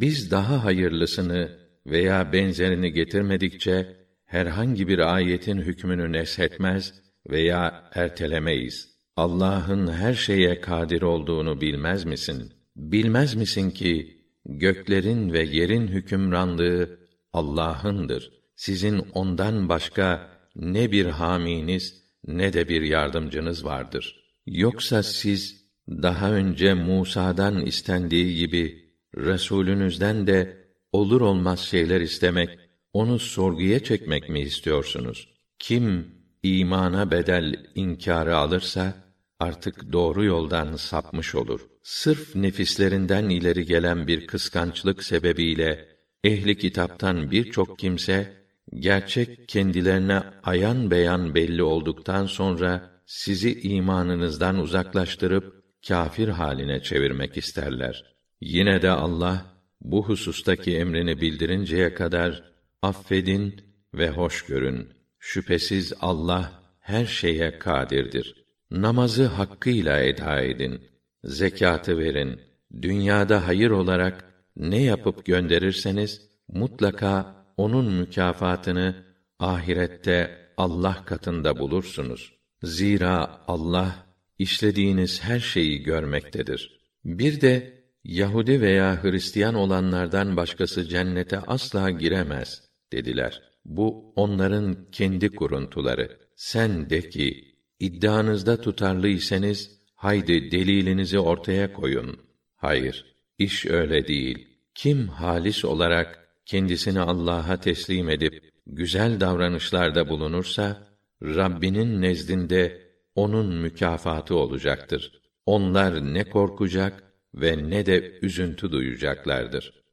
biz daha hayırlısını veya benzerini getirmedikçe herhangi bir ayetin hükmünü neshetmez veya ertelemeyiz. Allah'ın her şeye kadir olduğunu bilmez misin? Bilmez misin ki göklerin ve yerin hükümranlığı Allah'ındır. Sizin ondan başka ne bir haminiz ne de bir yardımcınız vardır. Yoksa siz daha önce Musa'dan istendiği gibi Resulünüzden de olur olmaz şeyler istemek, onu sorguya çekmek mi istiyorsunuz? Kim imana bedel inkârı alırsa artık doğru yoldan sapmış olur. Sırf nefislerinden ileri gelen bir kıskançlık sebebiyle ehli kitaptan birçok kimse gerçek kendilerine ayan beyan belli olduktan sonra sizi imanınızdan uzaklaştırıp kâfir haline çevirmek isterler. Yine de Allah bu husustaki emrini bildirinceye kadar affedin ve hoş görün. Şüphesiz Allah her şeye kadirdir. Namazı hakkıyla eda edin. Zekatı verin. Dünyada hayır olarak ne yapıp gönderirseniz mutlaka onun mükafatını ahirette Allah katında bulursunuz. Zira Allah işlediğiniz her şeyi görmektedir. Bir de Yahudi veya Hristiyan olanlardan başkası cennete asla giremez dediler. Bu onların kendi kuruntuları. Sen de ki iddianızda tutarlıysanız haydi delilinizi ortaya koyun. Hayır, iş öyle değil. Kim halis olarak kendisini Allah'a teslim edip güzel davranışlarda bulunursa Rabbinin nezdinde onun mükafatı olacaktır. Onlar ne korkacak ve ne de üzüntü duyacaklardır.